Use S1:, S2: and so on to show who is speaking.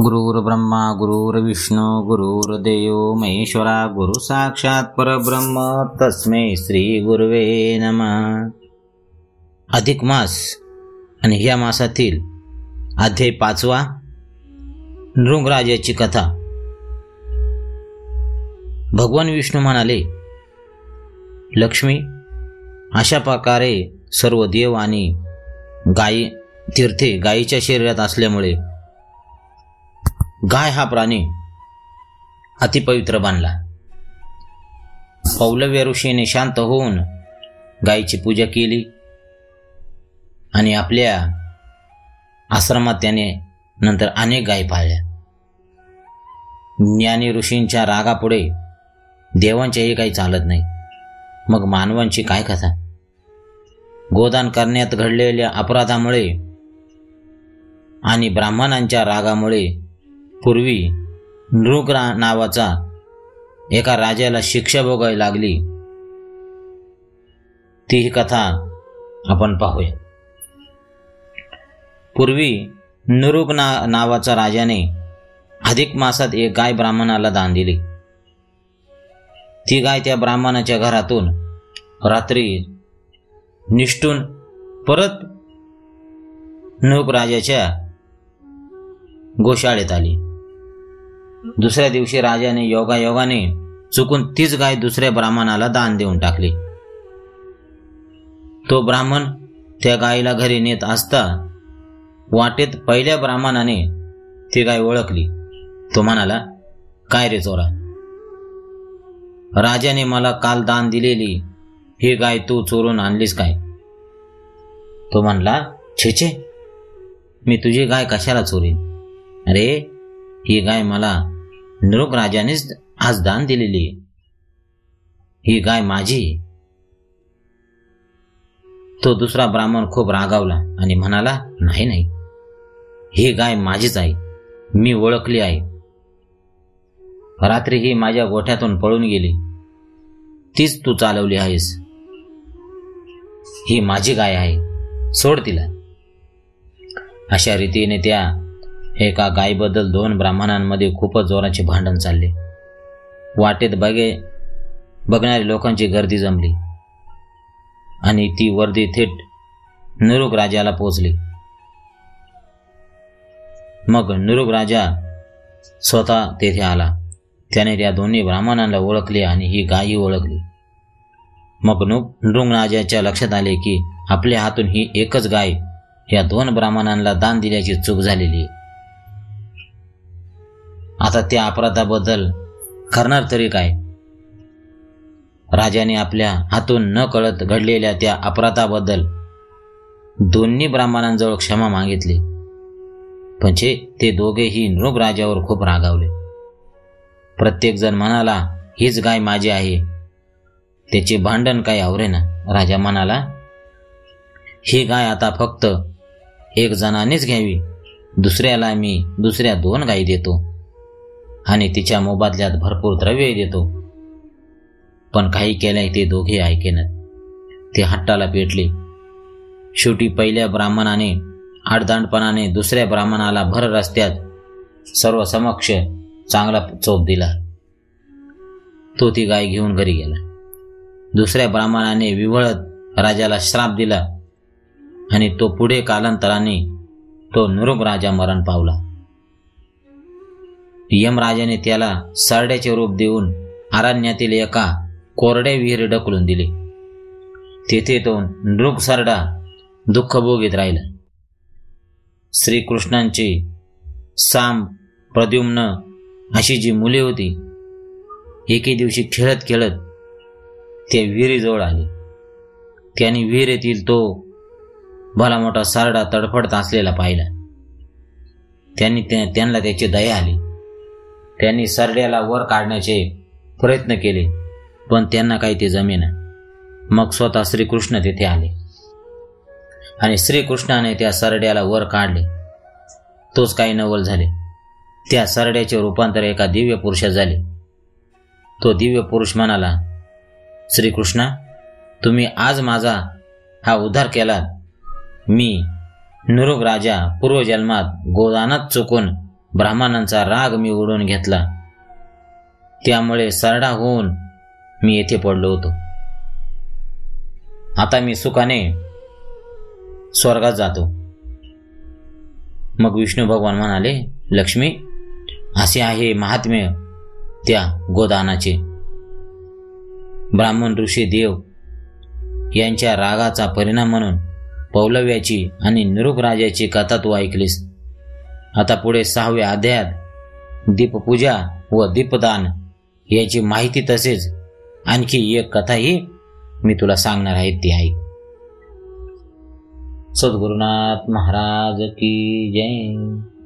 S1: गुरुर्ब्रह्मा गुरुर्विष्णू गुरुर्देव महेश्वरा गुरु साक्षात परब्रह्म. तस्मै श्री गुरुवे नम. अधिक मास आणि ह्या मासातील अध्याय पाचवा नृंगराजाची कथा. भगवान विष्णू म्हणाले लक्ष्मी अशा प्रकारे सर्व देव आणि गायी तीर्थे गायीच्या शरीरात असल्यामुळे गाय हा प्राणी अतिपवित्र बांधला पौलव्य ऋषीने शांत होऊन गायीची पूजा केली आणि आपल्या आश्रमात त्याने नंतर अनेक गायी पाळल्या. ज्ञानी ऋषींच्या रागापुढे देवांच्याही काही चालत नाही. मग मानवांची काय कथा? गोदान करण्यात घडलेल्या अपराधामुळे आणि ब्राह्मणांच्या रागामुळे पूर्वी नृग नावाचा एका राजाला शिक्षा भोगावी लागली. ती ही कथा आपण पाहूया. पूर्वी नृग ना नावाचा राजाने अधिक मासात एक गाय ब्राह्मणाला दान दिली. ती गाय त्या ब्राह्मणाच्या घरातून रात्री निष्ठून परत नृग राजाच्या गोशाळेत आली. दुसऱ्या दिवशी राजाने योगायोगाने चुकून तीच गाय दुसऱ्या ब्राह्मणाला दान देऊन टाकली. तो ब्राह्मण त्या गायीला घरी नेत असता वाटेत पहिल्या ब्राह्मणाने ती गाय ओळखली. तो म्हणाला काय रे चोरा? राजाने मला काल दान दिलेली ही गाय तू चोरून आणलीस काय? तो म्हणला छे छे मी तुझी गाय कशाला चोरीन? अरे ही गाय मला नृग राजानेच आज दान दिलेली ही गाय माझी तो दुसरा ब्राह्मण खूप रागावला आणि म्हणाला नाही नाही. ही गाय माझीच आहे. मी ओळखली आहे. रात्री ही माझ्या गोठ्यातून पळून गेली. तीच तू चालवली आहेस. ही माझी गाय आहे. सोड तिला. अशा रीतीने त्या एका गायीबद्दल दोन ब्राह्मणांमध्ये खूपच जोराचे भांडण चालले. वाटेत बघे बघणारी लोकांची गर्दी जमली. आणि ती वर्दी थेट नुरुग राजाला पोचली. मग नुरुग राजा स्वतः तेथे आला. त्याने त्या दोन्ही ब्राह्मणांना ओळखले आणि ही गायी ओळखली. मग नृंग राजाच्या लक्षात आले की आपल्या हातून ही एकच गाय या दोन ब्राह्मणांना दान दिल्याची चूक झालेली आता त्या अपराधाबद्दल करणार तरी काय? राजाने आपल्या हातून न कळत घडलेल्या त्या अपराधाबद्दल दोन्ही ब्राह्मणांजवळ क्षमा मागितली. पण ते दोघेही नृग राजावर खूप रागावले. प्रत्येकजण म्हणाला हीच गाय माझी आहे. त्याचे भांडण काही आवरे ना. राजा म्हणाला ही गाय आता फक्त एक जणानेच घ्यावी. दुसऱ्याला मी दुसऱ्या दोन गायी देतो. आणि तिच्या मोबादल्यात भरपूर द्रव्य देतो. पण काही केलंय ते दोघे ऐकेनात. ते हट्टाला पेटले. शेवटी पहिल्या ब्राह्मणाने आडदांडपणाने दुसऱ्या ब्राह्मणाला भर रस्त्यात सर्व समक्ष चांगला चोप दिला. तो ती गाय घेऊन घरी गेला. दुसऱ्या ब्राह्मणाने विवळत राजाला श्राप दिला आणि तो पुढे कालांतराने तो नृग राजा मरण पावला. यमराजाने त्याला सरड्याचे रूप देऊन अरण्यातील एका कोरड्या विहीर ढकलून दिले. तेथे तो नृग सरडा दुःख भोगीत राहिला. श्रीकृष्णांची साम प्रद्युम्न अशी जी मुले होती एके दिवशी खेळत खेळत त्या विहिरीजवळ आले. त्यांनी विहिरीतील तो भला मोठा सारडा तडफडत असलेला पाहिला. त्यांनी त्यांना त्याची दया आली. त्यांनी सरड्याला वर काढण्याचे प्रयत्न केले पण त्यांना काही ते जमेना. मग स्वतः श्रीकृष्ण तेथे आले. आणि श्रीकृष्णाने त्या सरड्याला वर काढले. तोच काही नवल झाले. त्या सरड्याचे रूपांतर एका दिव्य पुरुषात झाले. तो दिव्य पुरुष म्हणाला श्रीकृष्णा तुम्ही आज माझा हा उद्धार केलात. मी नृग राजा पूर्वजन्मात गोदानात चुकून ब्राह्मणांचा राग मी ओढून घेतला. त्यामुळे सरडा होऊन मी येथे पडलो होतो. आता मी सुखाने स्वर्गात जातो. मग विष्णू भगवान म्हणाले लक्ष्मी असे आहे महात्म्य त्या गोदानाचे. ब्राह्मण ऋषी देव यांच्या रागाचा परिणाम म्हणून पौलव्याची आणि निरुपराजाची कथा तू ऐकलीस. आता पुढे सहाव्या अध्यायात दीपपूजा व दीपदान याची माहिती तसेच आणखी एक कथाही मी तुला सांगणार आहे ती आहे. सद्गुरुनाथ महाराज की जय.